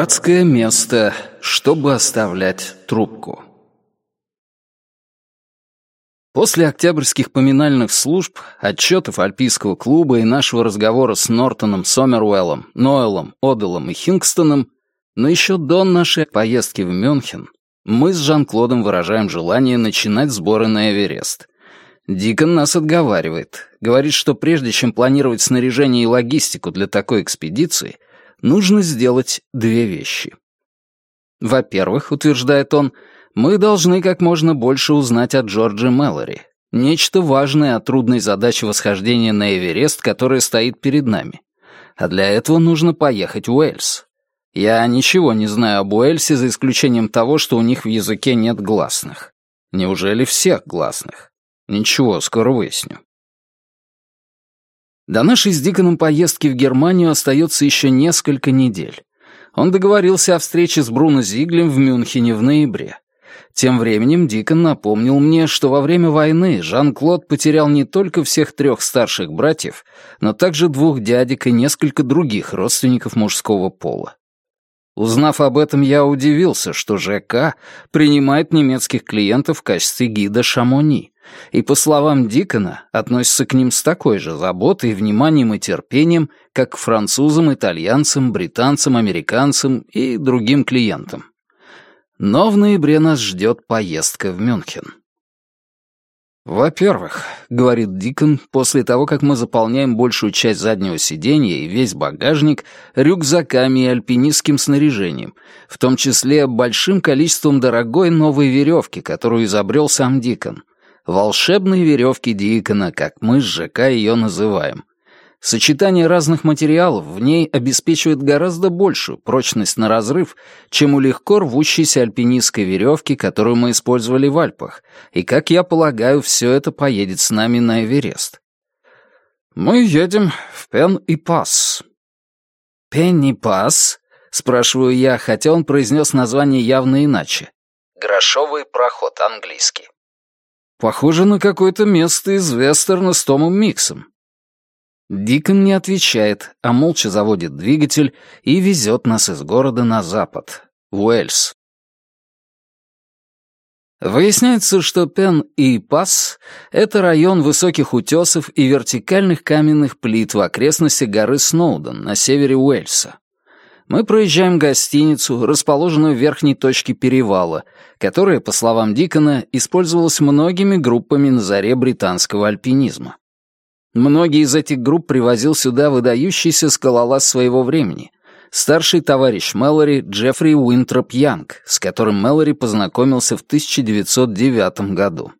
Дурацкое место, чтобы оставлять трубку. После октябрьских поминальных служб, отчетов Альпийского клуба и нашего разговора с Нортоном, Сомеруэллом, Ноэлом, Оделом и Хингстоном, но еще до нашей поездки в Мюнхен, мы с Жан-Клодом выражаем желание начинать сборы на Эверест. Дикон нас отговаривает, говорит, что прежде чем планировать снаряжение и логистику для такой экспедиции, нужно сделать две вещи. Во-первых, утверждает он, мы должны как можно больше узнать о Джорджи Мэлори. Нечто важное о трудной задаче восхождения на Эверест, которая стоит перед нами. А для этого нужно поехать в Уэльс. Я ничего не знаю об Уэльсе, за исключением того, что у них в языке нет гласных. Неужели всех гласных? Ничего, скоро выясню. До нашей с Диконом поездки в Германию остается еще несколько недель. Он договорился о встрече с Бруно Зиглем в Мюнхене в ноябре. Тем временем Дикон напомнил мне, что во время войны Жан-Клод потерял не только всех трех старших братьев, но также двух дядек и несколько других родственников мужского пола. Узнав об этом, я удивился, что ЖК принимает немецких клиентов в качестве гида Шамони, и, по словам Дикона, относится к ним с такой же заботой, вниманием и терпением, как к французам, итальянцам, британцам, американцам и другим клиентам. Но в ноябре нас ждет поездка в Мюнхен. «Во-первых», — говорит Дикон, после того, как мы заполняем большую часть заднего сиденья и весь багажник рюкзаками и альпинистским снаряжением, в том числе большим количеством дорогой новой веревки, которую изобрел сам Дикон. Волшебные веревки Дикона, как мы с ЖК ее называем. Сочетание разных материалов в ней обеспечивает гораздо большую прочность на разрыв, чем у легко рвущейся альпинистской веревки, которую мы использовали в Альпах, и, как я полагаю, все это поедет с нами на Эверест. Мы едем в Пен и Пас. Пенни Пас? Спрашиваю я, хотя он произнес название явно иначе. Грошовый проход английский. Похоже на какое-то место из вестерна с Томом Миксом. Дикон не отвечает, а молча заводит двигатель и везет нас из города на запад, в Уэльс. Выясняется, что Пен и Пас — это район высоких утесов и вертикальных каменных плит в окрестностях горы Сноуден на севере Уэльса. Мы проезжаем гостиницу, расположенную в верхней точке перевала, которая, по словам Дикона, использовалась многими группами на заре британского альпинизма. Многие из этих групп привозил сюда выдающийся скалолаз своего времени, старший товарищ Мэлори Джеффри Уинтроп Янг, с которым Мэлори познакомился в 1909 году.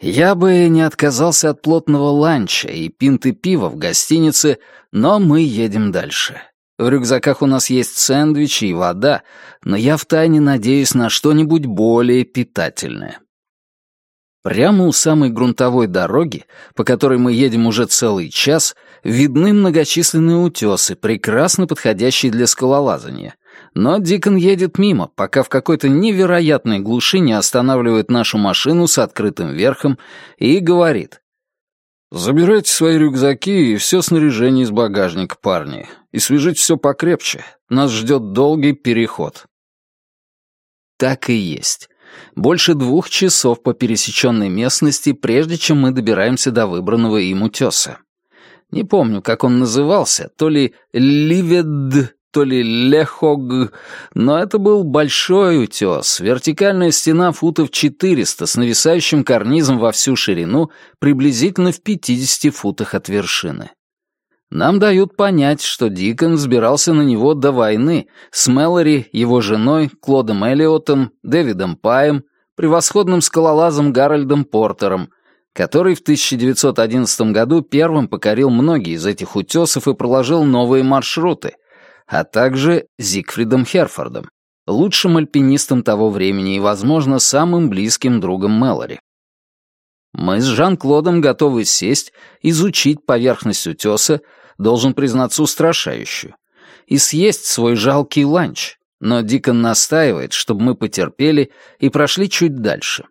Я бы не отказался от плотного ланча и пинты пива в гостинице, но мы едем дальше. В рюкзаках у нас есть сэндвичи и вода, но я втайне надеюсь на что-нибудь более питательное. Прямо у самой грунтовой дороги, по которой мы едем уже целый час, видны многочисленные утесы, прекрасно подходящие для скалолазания. Но Дикон едет мимо, пока в какой-то невероятной глуши не останавливает нашу машину с открытым верхом и говорит. «Забирайте свои рюкзаки и все снаряжение из багажника, парни, и свяжите все покрепче. Нас ждет долгий переход». Так и есть. Больше двух часов по пересеченной местности, прежде чем мы добираемся до выбранного им утеса. Не помню, как он назывался, то ли Ливед, то ли Лехог, но это был большой утес, вертикальная стена футов 400 с нависающим карнизом во всю ширину, приблизительно в 50 футах от вершины. Нам дают понять, что Дикон взбирался на него до войны с Мэлори, его женой, Клодом Эллиотом, Дэвидом Паем, превосходным скалолазом Гарольдом Портером, который в 1911 году первым покорил многие из этих утесов и проложил новые маршруты, а также Зигфридом Херфордом, лучшим альпинистом того времени и, возможно, самым близким другом Мэлори. Мы с Жан-Клодом готовы сесть, изучить поверхность утеса, должен признаться, устрашающую, и съесть свой жалкий ланч, но Дикон настаивает, чтобы мы потерпели и прошли чуть дальше.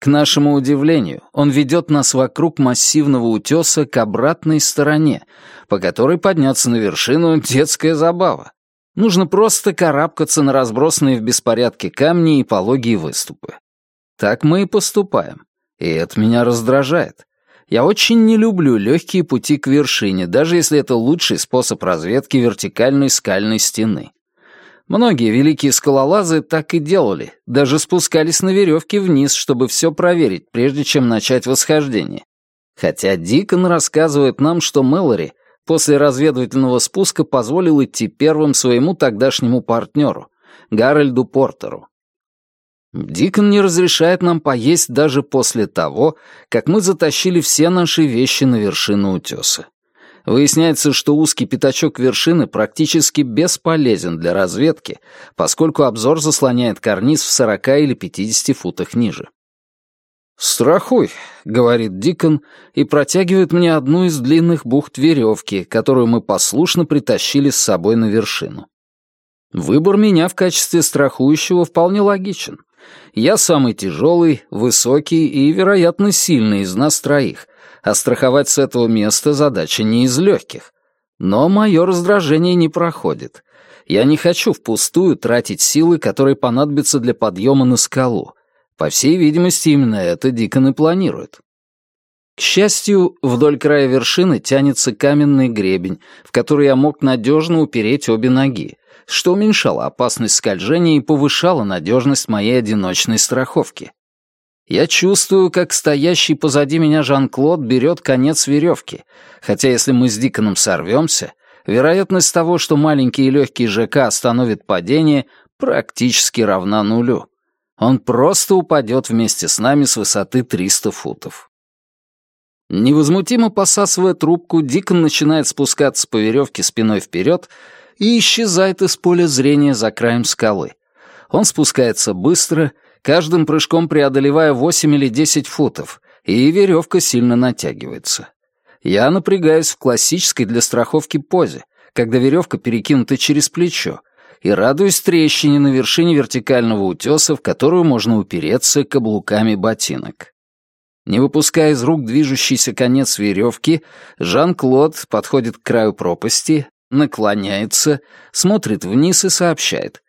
К нашему удивлению, он ведет нас вокруг массивного утеса к обратной стороне, по которой подняться на вершину — детская забава. Нужно просто карабкаться на разбросанные в беспорядке камни и пологие выступы. Так мы и поступаем. И это меня раздражает. Я очень не люблю легкие пути к вершине, даже если это лучший способ разведки вертикальной скальной стены. Многие великие скалолазы так и делали, даже спускались на веревке вниз, чтобы все проверить, прежде чем начать восхождение. Хотя Дикон рассказывает нам, что Мэлори после разведывательного спуска позволил идти первым своему тогдашнему партнеру, Гарольду Портеру. Дикон не разрешает нам поесть даже после того, как мы затащили все наши вещи на вершину утеса. Выясняется, что узкий пятачок вершины практически бесполезен для разведки, поскольку обзор заслоняет карниз в 40 или 50 футах ниже. «Страхуй», — говорит Дикон и протягивает мне одну из длинных бухт веревки, которую мы послушно притащили с собой на вершину. Выбор меня в качестве страхующего вполне логичен. Я самый тяжелый, высокий и, вероятно, сильный из нас троих, а страховать с этого места задача не из легких. Но мое раздражение не проходит. Я не хочу впустую тратить силы, которые понадобятся для подъема на скалу. По всей видимости, именно это Дикон и планирует. К счастью, вдоль края вершины тянется каменный гребень, в который я мог надежно упереть обе ноги, что уменьшало опасность скольжения и повышало надежность моей одиночной страховки. Я чувствую, как стоящий позади меня Жан-Клод берет конец веревки, хотя если мы с Диконом сорвемся, вероятность того, что маленький и легкий ЖК остановит падение, практически равна нулю. Он просто упадет вместе с нами с высоты 300 футов. Невозмутимо посасывая трубку, Дикон начинает спускаться по веревке спиной вперед и исчезает из поля зрения за краем скалы. Он спускается быстро каждым прыжком преодолевая 8 или 10 футов, и веревка сильно натягивается. Я напрягаюсь в классической для страховки позе, когда веревка перекинута через плечо, и радуюсь трещине на вершине вертикального утеса, в которую можно упереться каблуками ботинок. Не выпуская из рук движущийся конец веревки, Жан-Клод подходит к краю пропасти, наклоняется, смотрит вниз и сообщает.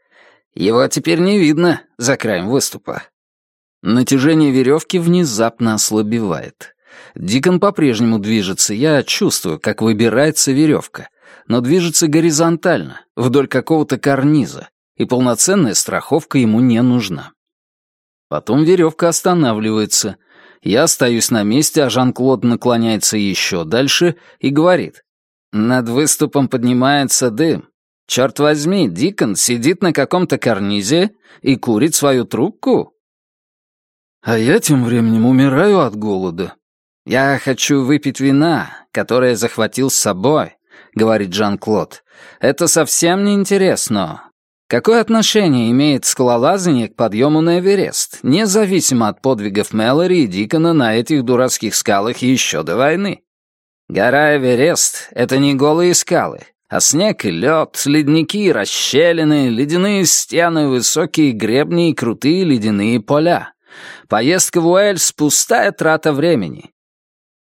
Его теперь не видно за краем выступа. Натяжение веревки внезапно ослабевает. Дикон по-прежнему движется, я чувствую, как выбирается веревка, но движется горизонтально, вдоль какого-то карниза, и полноценная страховка ему не нужна. Потом веревка останавливается. Я остаюсь на месте, а Жан-Клод наклоняется еще дальше и говорит. Над выступом поднимается дым. Черт возьми, Дикон сидит на каком-то карнизе и курит свою трубку. А я тем временем умираю от голода. Я хочу выпить вина, которое захватил с собой, говорит Жан-Клод. Это совсем не интересно. Какое отношение имеет скалолазание к подъему на Эверест, независимо от подвигов Мэлори и Дикона на этих дурацких скалах еще до войны? Гора Эверест — это не голые скалы, а снег и лед, ледники, расщелины, ледяные стены, высокие гребни и крутые ледяные поля. Поездка в Уэльс — пустая трата времени.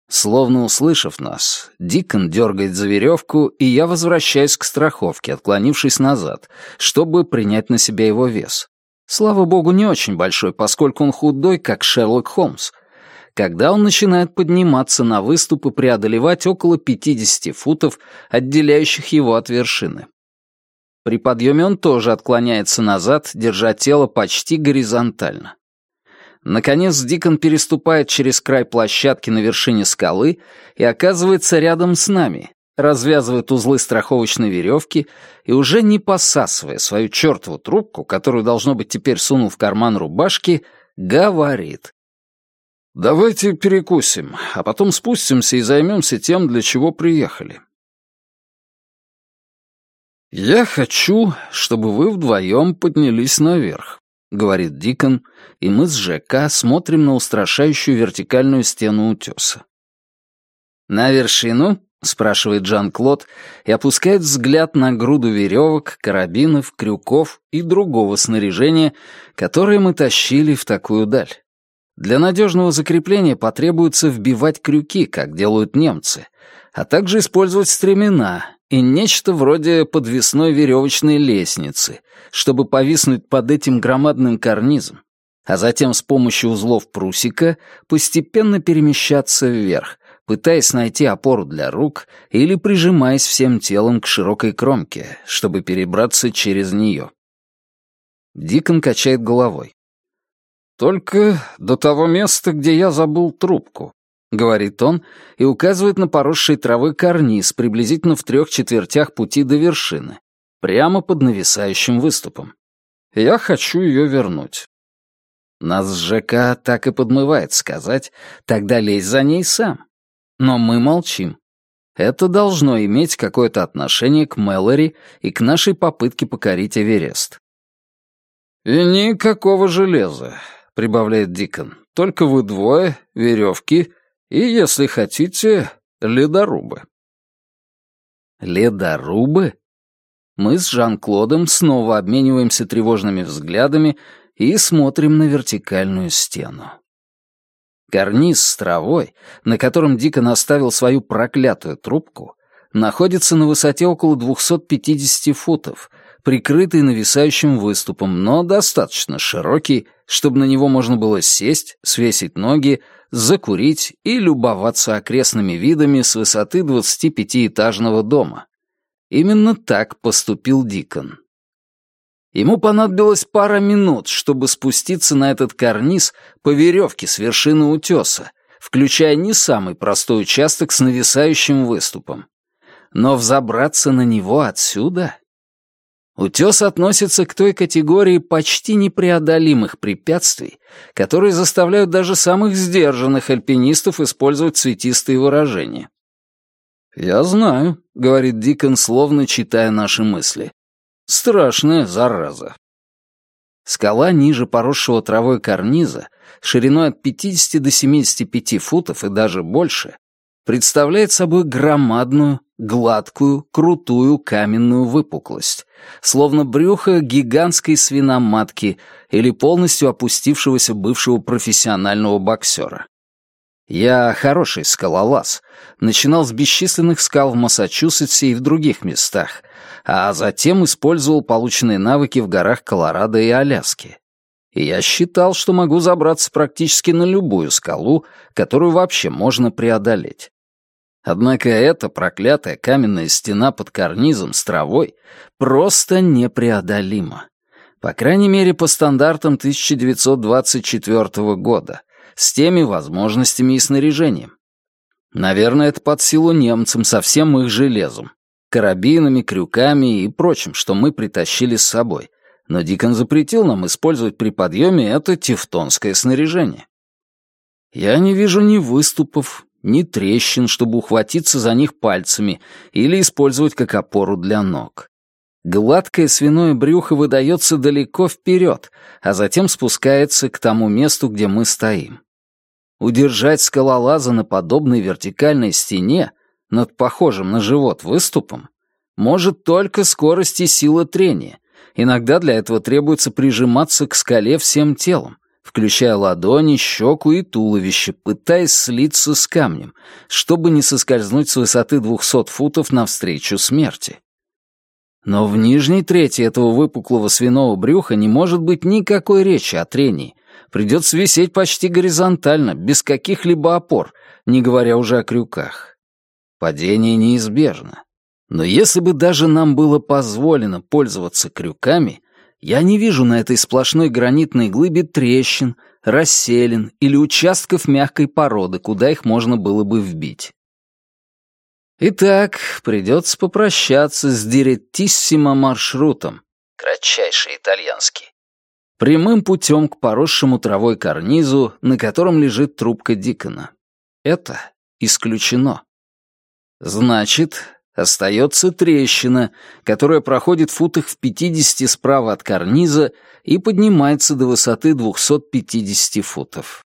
Словно услышав нас, Дикон дергает за веревку, и я возвращаюсь к страховке, отклонившись назад, чтобы принять на себя его вес. Слава богу, не очень большой, поскольку он худой, как Шерлок Холмс — когда он начинает подниматься на выступ и преодолевать около 50 футов, отделяющих его от вершины. При подъеме он тоже отклоняется назад, держа тело почти горизонтально. Наконец Дикон переступает через край площадки на вершине скалы и оказывается рядом с нами, развязывает узлы страховочной веревки и уже не посасывая свою чертову трубку, которую, должно быть, теперь сунул в карман рубашки, говорит. «Давайте перекусим, а потом спустимся и займемся тем, для чего приехали». «Я хочу, чтобы вы вдвоем поднялись наверх», — говорит Дикон, и мы с ЖК смотрим на устрашающую вертикальную стену утеса. «На вершину?» — спрашивает Жан-Клод и опускает взгляд на груду веревок, карабинов, крюков и другого снаряжения, которое мы тащили в такую даль. Для надежного закрепления потребуется вбивать крюки, как делают немцы, а также использовать стремена и нечто вроде подвесной веревочной лестницы, чтобы повиснуть под этим громадным карнизом, а затем с помощью узлов прусика постепенно перемещаться вверх, пытаясь найти опору для рук или прижимаясь всем телом к широкой кромке, чтобы перебраться через нее. Дикон качает головой. «Только до того места, где я забыл трубку», — говорит он и указывает на поросший травы карниз приблизительно в трех четвертях пути до вершины, прямо под нависающим выступом. «Я хочу ее вернуть». Нас с ЖК так и подмывает сказать, тогда лезь за ней сам. Но мы молчим. Это должно иметь какое-то отношение к Мэлори и к нашей попытке покорить Эверест. «И никакого железа», — прибавляет Дикон. «Только вы двое, веревки и, если хотите, ледорубы». «Ледорубы?» Мы с Жан-Клодом снова обмениваемся тревожными взглядами и смотрим на вертикальную стену. Карниз с травой, на котором Дикон оставил свою проклятую трубку, находится на высоте около 250 футов, прикрытый нависающим выступом, но достаточно широкий, чтобы на него можно было сесть, свесить ноги, закурить и любоваться окрестными видами с высоты 25-этажного дома. Именно так поступил Дикон. Ему понадобилось пара минут, чтобы спуститься на этот карниз по веревке с вершины утеса, включая не самый простой участок с нависающим выступом. Но взобраться на него отсюда... Утес относится к той категории почти непреодолимых препятствий, которые заставляют даже самых сдержанных альпинистов использовать цветистые выражения. «Я знаю», — говорит Дикон, словно читая наши мысли. Страшная зараза. Скала ниже поросшего травой карниза, шириной от 50 до 75 футов и даже больше, представляет собой громадную, гладкую, крутую каменную выпуклость, словно брюхо гигантской свиноматки или полностью опустившегося бывшего профессионального боксера. Я хороший скалолаз, начинал с бесчисленных скал в Массачусетсе и в других местах, а затем использовал полученные навыки в горах Колорадо и Аляски. И я считал, что могу забраться практически на любую скалу, которую вообще можно преодолеть. Однако эта проклятая каменная стена под карнизом с травой просто непреодолима. По крайней мере, по стандартам 1924 года, с теми возможностями и снаряжением. Наверное, это под силу немцам со всем их железом карабинами, крюками и прочим, что мы притащили с собой. Но Дикон запретил нам использовать при подъеме это тевтонское снаряжение. Я не вижу ни выступов, ни трещин, чтобы ухватиться за них пальцами или использовать как опору для ног. Гладкое свиное брюхо выдается далеко вперед, а затем спускается к тому месту, где мы стоим. Удержать скалолаза на подобной вертикальной стене — над похожим на живот выступом может только скорость и сила трения. Иногда для этого требуется прижиматься к скале всем телом, включая ладони, щеку и туловище, пытаясь слиться с камнем, чтобы не соскользнуть с высоты 200 футов навстречу смерти. Но в нижней трети этого выпуклого свиного брюха не может быть никакой речи о трении. Придется висеть почти горизонтально, без каких-либо опор, не говоря уже о крюках. Падение неизбежно. Но если бы даже нам было позволено пользоваться крюками, я не вижу на этой сплошной гранитной глыбе трещин, расселин или участков мягкой породы, куда их можно было бы вбить. Итак, придется попрощаться с диреттиссимо маршрутом, кратчайший итальянский, прямым путем к поросшему травой карнизу, на котором лежит трубка Дикона. Это исключено. Значит, остается трещина, которая проходит в футах в 50 справа от карниза и поднимается до высоты 250 футов.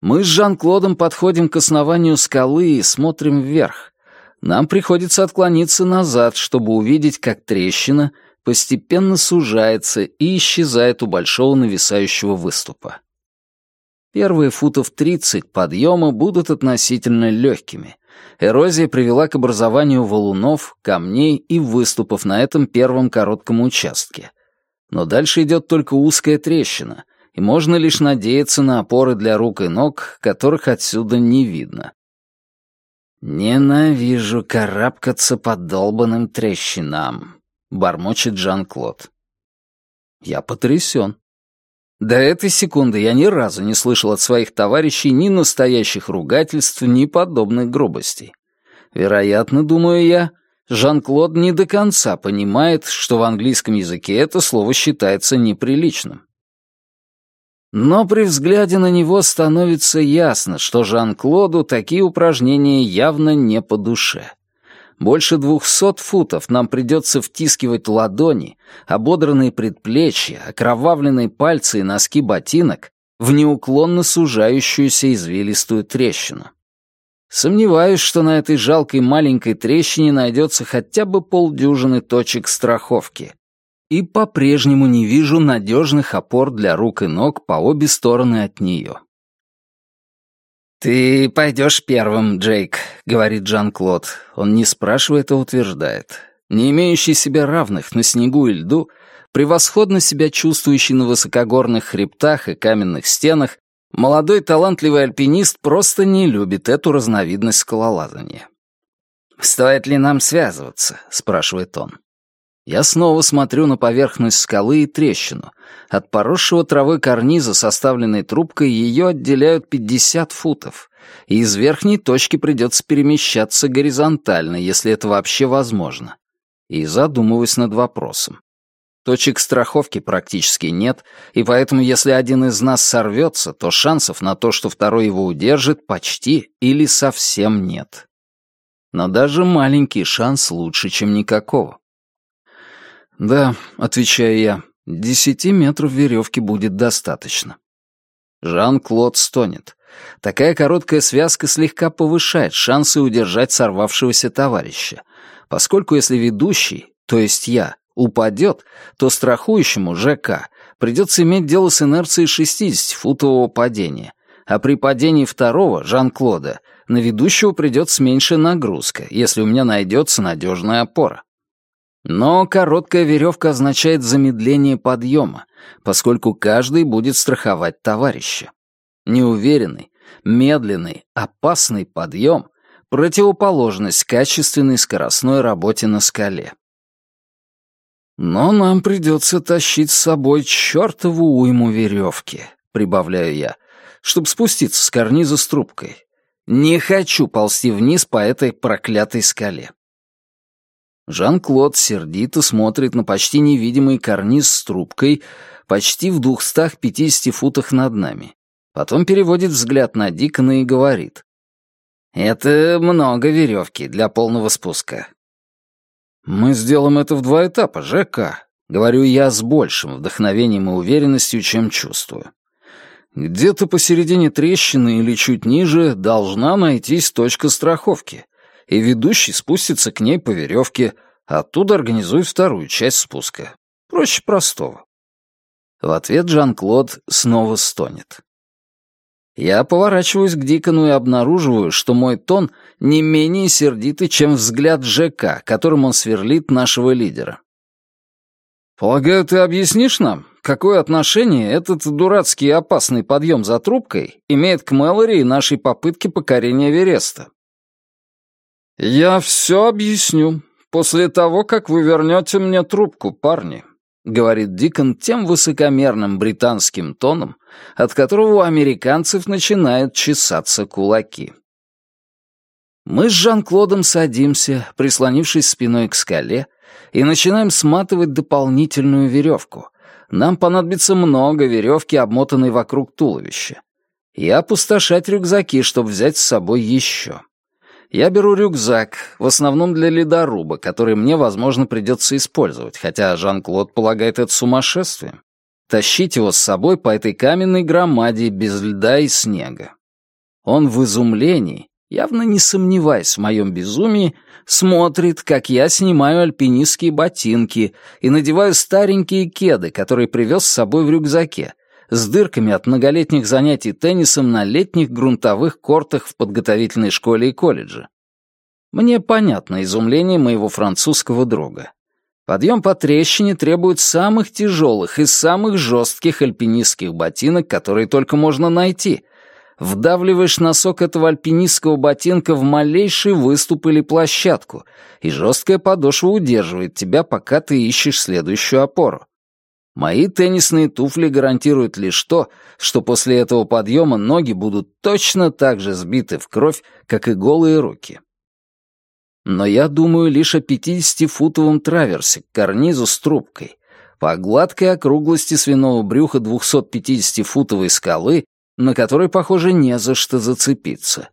Мы с Жан-Клодом подходим к основанию скалы и смотрим вверх. Нам приходится отклониться назад, чтобы увидеть, как трещина постепенно сужается и исчезает у большого нависающего выступа. Первые футов 30 подъема будут относительно легкими. Эрозия привела к образованию валунов, камней и выступов на этом первом коротком участке. Но дальше идет только узкая трещина, и можно лишь надеяться на опоры для рук и ног, которых отсюда не видно. «Ненавижу карабкаться по долбанным трещинам», — бормочет Жан-Клод. Я потрясен. До этой секунды я ни разу не слышал от своих товарищей ни настоящих ругательств, ни подобных грубостей. Вероятно, думаю я, Жан-Клод не до конца понимает, что в английском языке это слово считается неприличным. Но при взгляде на него становится ясно, что Жан-Клоду такие упражнения явно не по душе. Больше двухсот футов нам придется втискивать ладони, ободранные предплечья, окровавленные пальцы и носки ботинок в неуклонно сужающуюся извилистую трещину. Сомневаюсь, что на этой жалкой маленькой трещине найдется хотя бы полдюжины точек страховки и по-прежнему не вижу надежных опор для рук и ног по обе стороны от нее. «Ты пойдешь первым, Джейк», — говорит Жан-Клод. Он не спрашивает, а утверждает. Не имеющий себя равных на снегу и льду, превосходно себя чувствующий на высокогорных хребтах и каменных стенах, молодой талантливый альпинист просто не любит эту разновидность скалолазания. «Стоит ли нам связываться?» — спрашивает он. Я снова смотрю на поверхность скалы и трещину. От поросшего травы карниза, составленной трубкой, ее отделяют 50 футов. И из верхней точки придется перемещаться горизонтально, если это вообще возможно. И задумываюсь над вопросом. Точек страховки практически нет, и поэтому если один из нас сорвется, то шансов на то, что второй его удержит, почти или совсем нет. Но даже маленький шанс лучше, чем никакого. «Да», — отвечаю я, — «десяти метров веревки будет достаточно». Жан-Клод стонет. Такая короткая связка слегка повышает шансы удержать сорвавшегося товарища, поскольку если ведущий, то есть я, упадет, то страхующему ЖК придется иметь дело с инерцией 60-футового падения, а при падении второго, Жан-Клода, на ведущего придется меньшая нагрузка, если у меня найдется надежная опора. Но короткая веревка означает замедление подъема, поскольку каждый будет страховать товарища. Неуверенный, медленный, опасный подъем — противоположность качественной скоростной работе на скале. «Но нам придется тащить с собой чертову уйму веревки», — прибавляю я, чтобы спуститься с карниза с трубкой. Не хочу ползти вниз по этой проклятой скале. Жан-Клод сердито смотрит на почти невидимый карниз с трубкой почти в 250 футах над нами. Потом переводит взгляд на Дикона и говорит. «Это много веревки для полного спуска». «Мы сделаем это в два этапа, ЖК», — говорю я с большим вдохновением и уверенностью, чем чувствую. Где-то посередине трещины или чуть ниже должна найтись точка страховки и ведущий спустится к ней по веревке, а оттуда организует вторую часть спуска. Проще простого. В ответ Жан-Клод снова стонет. Я поворачиваюсь к Дикону и обнаруживаю, что мой тон не менее сердитый, чем взгляд ЖК, которым он сверлит нашего лидера. «Полагаю, ты объяснишь нам, какое отношение этот дурацкий и опасный подъем за трубкой имеет к Мэлори и нашей попытке покорения Вереста?» «Я все объясню после того, как вы вернете мне трубку, парни», — говорит Дикон тем высокомерным британским тоном, от которого у американцев начинают чесаться кулаки. Мы с Жан-Клодом садимся, прислонившись спиной к скале, и начинаем сматывать дополнительную веревку. Нам понадобится много веревки, обмотанной вокруг туловища. И опустошать рюкзаки, чтобы взять с собой еще. Я беру рюкзак, в основном для ледоруба, который мне, возможно, придется использовать, хотя Жан-Клод полагает это сумасшествием. Тащить его с собой по этой каменной громаде без льда и снега. Он в изумлении, явно не сомневаясь в моем безумии, смотрит, как я снимаю альпинистские ботинки и надеваю старенькие кеды, которые привез с собой в рюкзаке, с дырками от многолетних занятий теннисом на летних грунтовых кортах в подготовительной школе и колледже. Мне понятно изумление моего французского друга. Подъем по трещине требует самых тяжелых и самых жестких альпинистских ботинок, которые только можно найти. Вдавливаешь носок этого альпинистского ботинка в малейший выступ или площадку, и жесткая подошва удерживает тебя, пока ты ищешь следующую опору. Мои теннисные туфли гарантируют лишь то, что после этого подъема ноги будут точно так же сбиты в кровь, как и голые руки. Но я думаю лишь о 50-футовом траверсе к карнизу с трубкой, по гладкой округлости свиного брюха 250-футовой скалы, на которой, похоже, не за что зацепиться.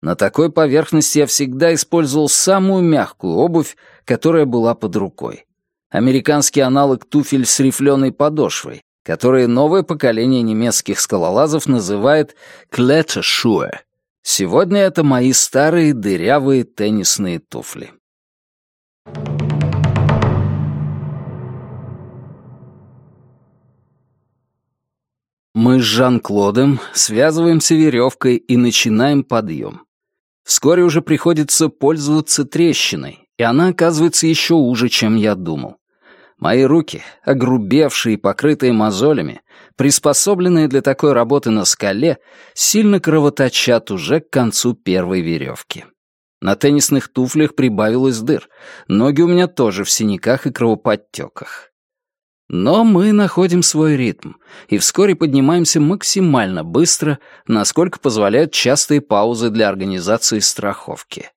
На такой поверхности я всегда использовал самую мягкую обувь, которая была под рукой. Американский аналог туфель с рифленой подошвой, которые новое поколение немецких скалолазов называет «клетешуэ» Сегодня это мои старые дырявые теннисные туфли. Мы с Жан-Клодом связываемся веревкой и начинаем подъем. Вскоре уже приходится пользоваться трещиной, и она оказывается еще уже, чем я думал. Мои руки, огрубевшие и покрытые мозолями, приспособленные для такой работы на скале, сильно кровоточат уже к концу первой веревки. На теннисных туфлях прибавилось дыр, ноги у меня тоже в синяках и кровоподтеках. Но мы находим свой ритм и вскоре поднимаемся максимально быстро, насколько позволяют частые паузы для организации страховки.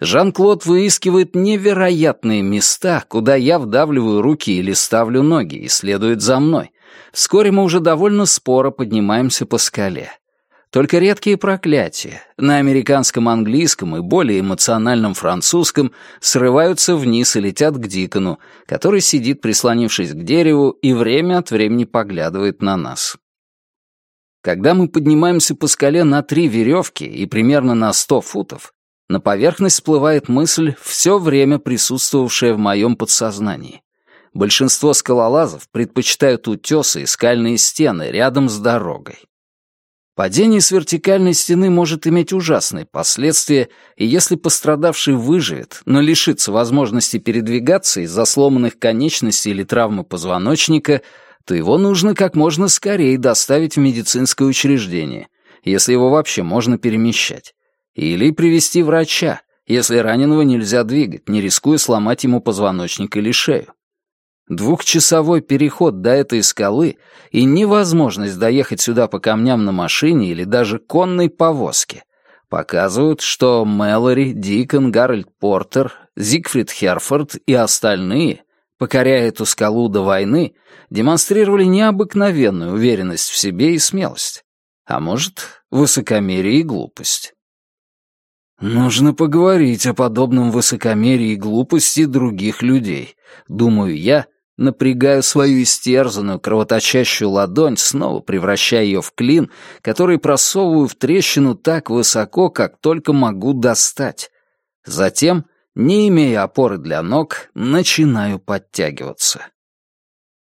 Жан-Клод выискивает невероятные места, куда я вдавливаю руки или ставлю ноги, и следует за мной. Вскоре мы уже довольно споро поднимаемся по скале. Только редкие проклятия на американском английском и более эмоциональном французском срываются вниз и летят к Дикону, который сидит, прислонившись к дереву, и время от времени поглядывает на нас. Когда мы поднимаемся по скале на три веревки и примерно на сто футов, на поверхность всплывает мысль, все время присутствовавшая в моем подсознании. Большинство скалолазов предпочитают утесы и скальные стены рядом с дорогой. Падение с вертикальной стены может иметь ужасные последствия, и если пострадавший выживет, но лишится возможности передвигаться из-за сломанных конечностей или травмы позвоночника, то его нужно как можно скорее доставить в медицинское учреждение, если его вообще можно перемещать, или привести врача, если раненого нельзя двигать, не рискуя сломать ему позвоночник или шею. Двухчасовой переход до этой скалы и невозможность доехать сюда по камням на машине или даже конной повозке показывают, что Мэлори, Дикон, Гарольд Портер, Зигфрид Херфорд и остальные, покоряя эту скалу до войны, демонстрировали необыкновенную уверенность в себе и смелость. А может, высокомерие и глупость. «Нужно поговорить о подобном высокомерии и глупости других людей», — думаю я, — Напрягаю свою истерзанную, кровоточащую ладонь, снова превращая ее в клин, который просовываю в трещину так высоко, как только могу достать. Затем, не имея опоры для ног, начинаю подтягиваться.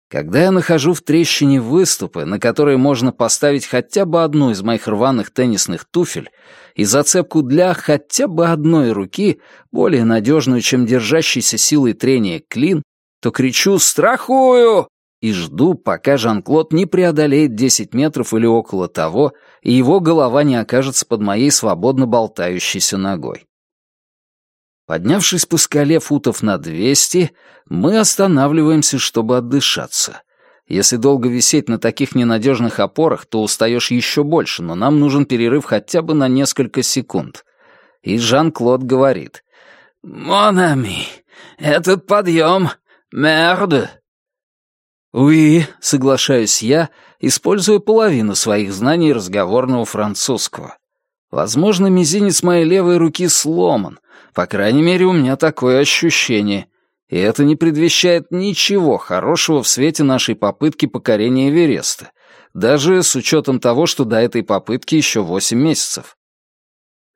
Когда я нахожу в трещине выступы, на которые можно поставить хотя бы одну из моих рваных теннисных туфель, и зацепку для хотя бы одной руки, более надежную, чем держащийся силой трения клин, то кричу «Страхую!» и жду, пока Жан-Клод не преодолеет 10 метров или около того, и его голова не окажется под моей свободно болтающейся ногой. Поднявшись по скале футов на 200, мы останавливаемся, чтобы отдышаться. Если долго висеть на таких ненадежных опорах, то устаешь еще больше, но нам нужен перерыв хотя бы на несколько секунд. И Жан-Клод говорит, «Монами, этот подъем «Мерде!» «Уи», — соглашаюсь я, используя половину своих знаний разговорного французского. Возможно, мизинец моей левой руки сломан, по крайней мере, у меня такое ощущение, и это не предвещает ничего хорошего в свете нашей попытки покорения Эвереста, даже с учетом того, что до этой попытки еще восемь месяцев.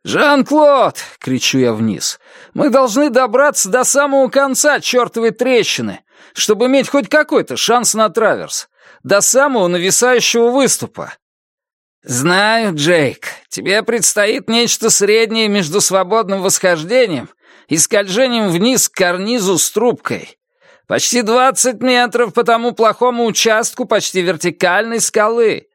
«Жан-Клод!» — кричу я вниз. «Мы должны добраться до самого конца чертовой трещины, чтобы иметь хоть какой-то шанс на траверс. до самого нависающего выступа. «Знаю, Джейк, тебе предстоит нечто среднее между свободным восхождением и скольжением вниз к карнизу с трубкой. Почти двадцать метров по тому плохому участку почти вертикальной скалы.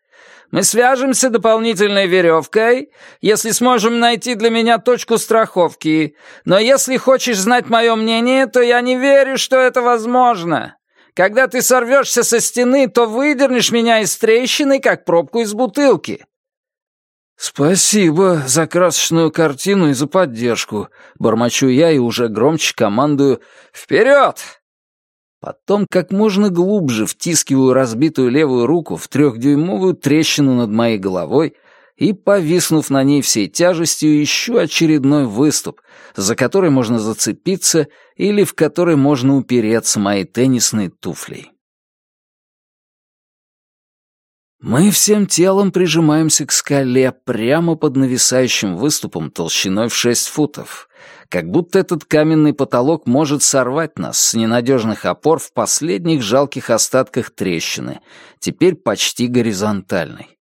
Мы свяжемся дополнительной веревкой, если сможем найти для меня точку страховки. Но если хочешь знать мое мнение, то я не верю, что это возможно. Когда ты сорвешься со стены, то выдернешь меня из трещины, как пробку из бутылки». «Спасибо за красочную картину и за поддержку», — бормочу я и уже громче командую «Вперед!». Потом как можно глубже втискиваю разбитую левую руку в трехдюймовую трещину над моей головой и, повиснув на ней всей тяжестью, ищу очередной выступ, за который можно зацепиться или в который можно упереться моей теннисной туфлей. Мы всем телом прижимаемся к скале прямо под нависающим выступом толщиной в шесть футов, как будто этот каменный потолок может сорвать нас с ненадежных опор в последних жалких остатках трещины, теперь почти горизонтальной.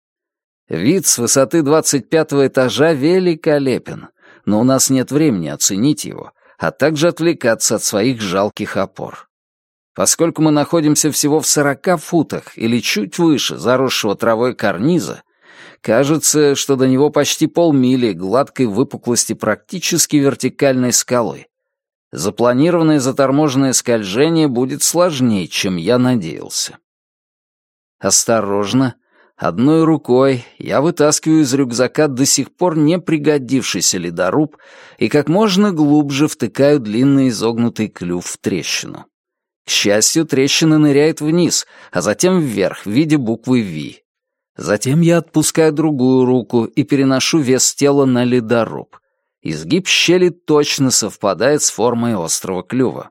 Вид с высоты двадцать пятого этажа великолепен, но у нас нет времени оценить его, а также отвлекаться от своих жалких опор. Поскольку мы находимся всего в сорока футах или чуть выше заросшего травой карниза, кажется, что до него почти полмили гладкой выпуклости практически вертикальной скалы. Запланированное заторможенное скольжение будет сложнее, чем я надеялся. Осторожно, Одной рукой я вытаскиваю из рюкзака до сих пор не пригодившийся ледоруб и как можно глубже втыкаю длинный изогнутый клюв в трещину. К счастью, трещина ныряет вниз, а затем вверх в виде буквы «Ви». Затем я отпускаю другую руку и переношу вес тела на ледоруб. Изгиб щели точно совпадает с формой острого клюва.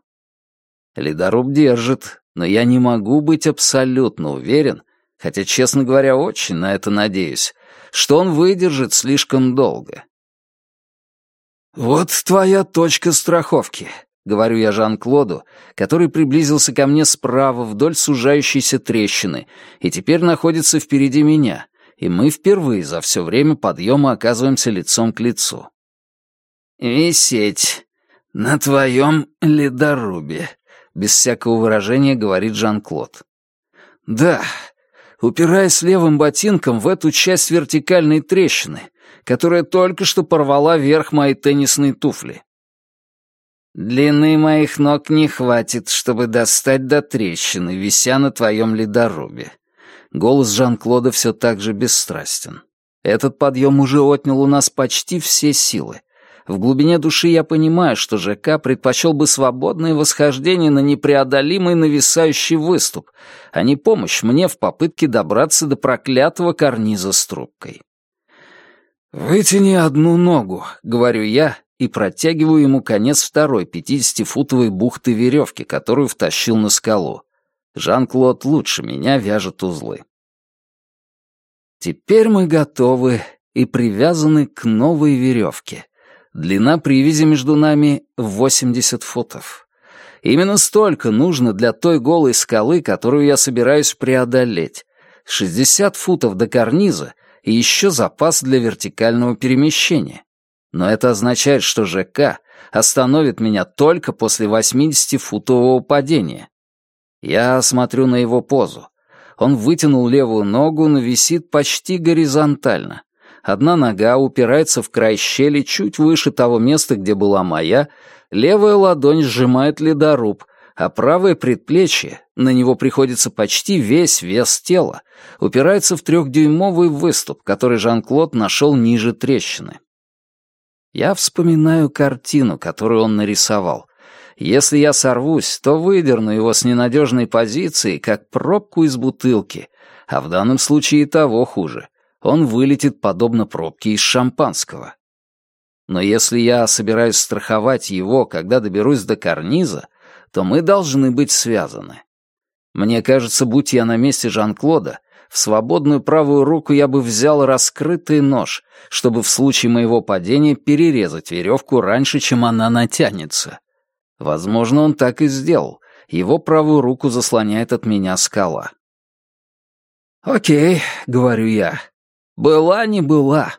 Ледоруб держит, но я не могу быть абсолютно уверен, хотя, честно говоря, очень на это надеюсь, что он выдержит слишком долго. «Вот твоя точка страховки», — говорю я Жан-Клоду, который приблизился ко мне справа вдоль сужающейся трещины и теперь находится впереди меня, и мы впервые за все время подъема оказываемся лицом к лицу. «Висеть на твоем ледорубе», — без всякого выражения говорит Жан-Клод. «Да, упираясь левым ботинком в эту часть вертикальной трещины, которая только что порвала верх моей теннисной туфли. «Длины моих ног не хватит, чтобы достать до трещины, вися на твоем ледорубе». Голос Жан-Клода все так же бесстрастен. Этот подъем уже отнял у нас почти все силы. В глубине души я понимаю, что ЖК предпочел бы свободное восхождение на непреодолимый нависающий выступ, а не помощь мне в попытке добраться до проклятого карниза с трубкой. «Вытяни одну ногу», — говорю я, и протягиваю ему конец второй пятидесятифутовой бухты веревки, которую втащил на скалу. Жан-Клод лучше меня вяжет узлы. Теперь мы готовы и привязаны к новой веревке, Длина привязи между нами 80 футов. Именно столько нужно для той голой скалы, которую я собираюсь преодолеть. 60 футов до карниза и еще запас для вертикального перемещения. Но это означает, что ЖК остановит меня только после 80-футового падения. Я смотрю на его позу. Он вытянул левую ногу, но висит почти горизонтально. Одна нога упирается в край щели чуть выше того места, где была моя, левая ладонь сжимает ледоруб, а правое предплечье, на него приходится почти весь вес тела, упирается в трехдюймовый выступ, который Жан-Клод нашел ниже трещины. Я вспоминаю картину, которую он нарисовал. Если я сорвусь, то выдерну его с ненадежной позиции, как пробку из бутылки, а в данном случае и того хуже он вылетит подобно пробке из шампанского. Но если я собираюсь страховать его, когда доберусь до карниза, то мы должны быть связаны. Мне кажется, будь я на месте Жан-Клода, в свободную правую руку я бы взял раскрытый нож, чтобы в случае моего падения перерезать веревку раньше, чем она натянется. Возможно, он так и сделал. Его правую руку заслоняет от меня скала. «Окей», — говорю я. «Была не была.